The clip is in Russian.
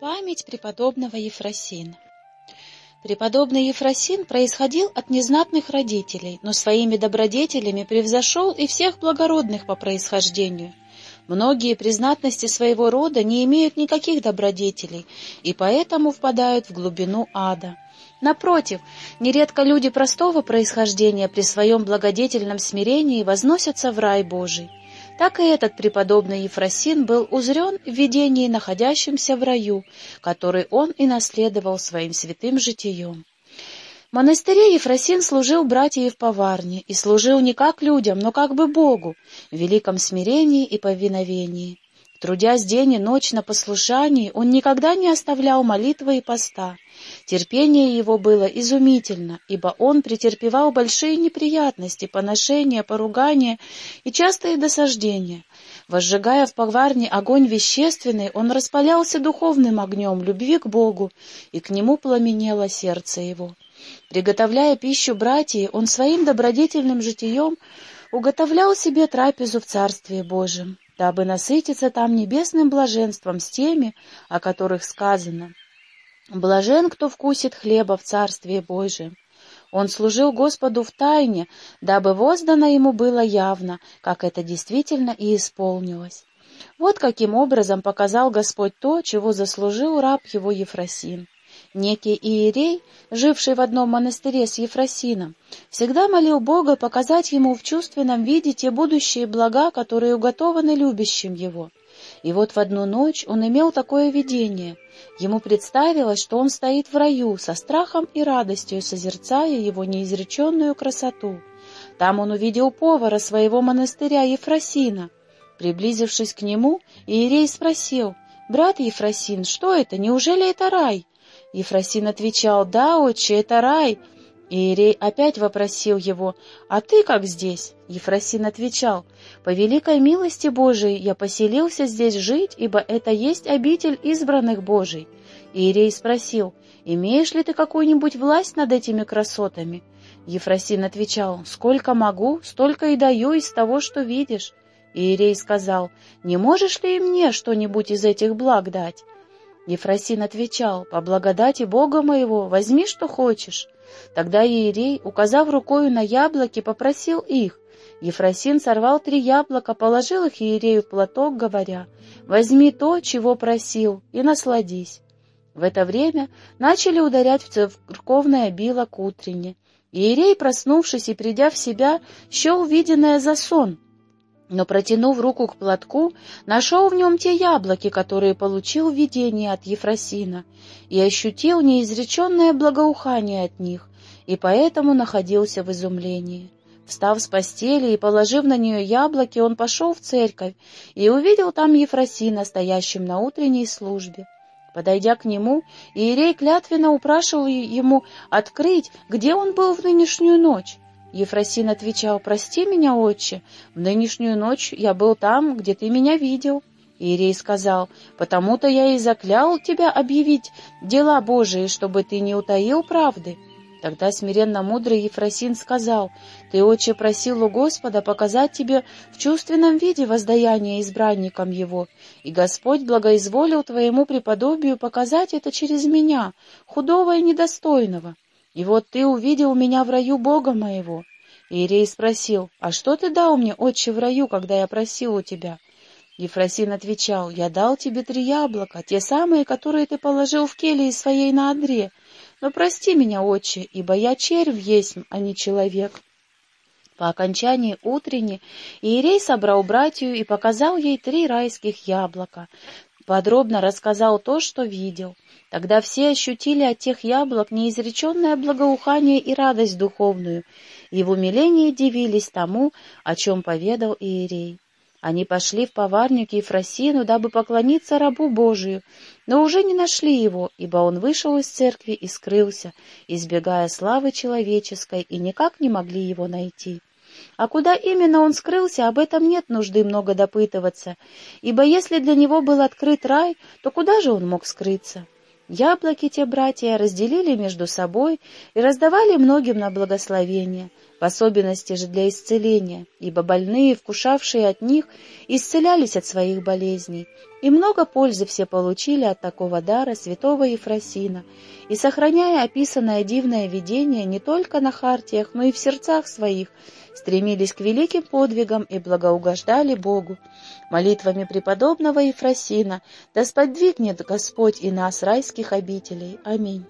Память преподобного Ефросина Преподобный Ефросин происходил от незнатных родителей, но своими добродетелями превзошел и всех благородных по происхождению. Многие при знатности своего рода не имеют никаких добродетелей и поэтому впадают в глубину ада. Напротив, нередко люди простого происхождения при своем благодетельном смирении возносятся в рай Божий так и этот преподобный Ефросин был узрен в видении, находящемся в раю, который он и наследовал своим святым житием. В монастыре Ефросин служил братьев поварне, и служил не как людям, но как бы Богу, в великом смирении и повиновении. Трудясь день и ночь на послушании, он никогда не оставлял молитвы и поста. Терпение его было изумительно, ибо он претерпевал большие неприятности, поношения, поругания и частые досаждения. Возжигая в поварне огонь вещественный, он распалялся духовным огнем любви к Богу, и к нему пламенело сердце его. Приготовляя пищу братьев, он своим добродетельным житием уготовлял себе трапезу в Царстве Божьем дабы насытиться там небесным блаженством с теми, о которых сказано. «Блажен, кто вкусит хлеба в Царстве Божьем». Он служил Господу в тайне, дабы воздано ему было явно, как это действительно и исполнилось. Вот каким образом показал Господь то, чего заслужил раб его Ефросин. Некий иерей, живший в одном монастыре с Ефросином, всегда молил Бога показать ему в чувственном виде те будущие блага, которые уготованы любящим его. И вот в одну ночь он имел такое видение. Ему представилось, что он стоит в раю, со страхом и радостью созерцая его неизреченную красоту. Там он увидел повара своего монастыря Ефросина. Приблизившись к нему, Иерей спросил, «Брат Ефросин, что это? Неужели это рай?» Ефросин отвечал, «Да, отче, это рай». Иерей опять вопросил его, «А ты как здесь?» Ефросин отвечал, «По великой милости Божией я поселился здесь жить, ибо это есть обитель избранных Божий». Иерей спросил, «Имеешь ли ты какую-нибудь власть над этими красотами?» Ефросин отвечал, «Сколько могу, столько и даю из того, что видишь». Иерей сказал, «Не можешь ли и мне что-нибудь из этих благ дать?» Ефросин отвечал, «По благодати Бога моего возьми, что хочешь». Тогда Иерей, указав рукою на яблоки, попросил их. Ефросин сорвал три яблока, положил их Иерею в платок, говоря, «Возьми то, чего просил, и насладись». В это время начали ударять в церковное било к утренне. Иерей, проснувшись и придя в себя, счел виденное за сон — но, протянув руку к платку, нашел в нем те яблоки, которые получил в видении от Ефросина, и ощутил неизреченное благоухание от них, и поэтому находился в изумлении. Встав с постели и положив на нее яблоки, он пошел в церковь и увидел там Ефросина, стоящим на утренней службе. Подойдя к нему, Иерей клятвенно упрашивал ему открыть, где он был в нынешнюю ночь. Ефросин отвечал, «Прости меня, отче, в нынешнюю ночь я был там, где ты меня видел». Иерей сказал, «Потому-то я и заклял тебя объявить дела Божии, чтобы ты не утаил правды». Тогда смиренно мудрый Ефросин сказал, «Ты, отче, просил у Господа показать тебе в чувственном виде воздаяние избранникам его, и Господь благоизволил твоему преподобию показать это через меня, худого и недостойного». И вот ты увидел меня в раю Бога моего. Иерей спросил, а что ты дал мне, отче, в раю, когда я просил у тебя? Ефросин отвечал, я дал тебе три яблока, те самые, которые ты положил в келье своей на одре. Но прости меня, отче, ибо я червь есть, а не человек. По окончании утренней Иерей собрал братью и показал ей три райских яблока, подробно рассказал то, что видел. Тогда все ощутили от тех яблок неизреченное благоухание и радость духовную, и в умилении дивились тому, о чем поведал Иерей. Они пошли в поварню к Ефросину, дабы поклониться рабу Божию, но уже не нашли его, ибо он вышел из церкви и скрылся, избегая славы человеческой, и никак не могли его найти. А куда именно он скрылся, об этом нет нужды много допытываться, ибо если для него был открыт рай, то куда же он мог скрыться? Яблоки те братья разделили между собой и раздавали многим на благословение. В особенности же для исцеления, ибо больные, вкушавшие от них, исцелялись от своих болезней, и много пользы все получили от такого дара святого Ефросина, и, сохраняя описанное дивное видение не только на хартиях, но и в сердцах своих, стремились к великим подвигам и благоугождали Богу. Молитвами преподобного Ефросина да сподвигнет Господь и нас райских обителей. Аминь.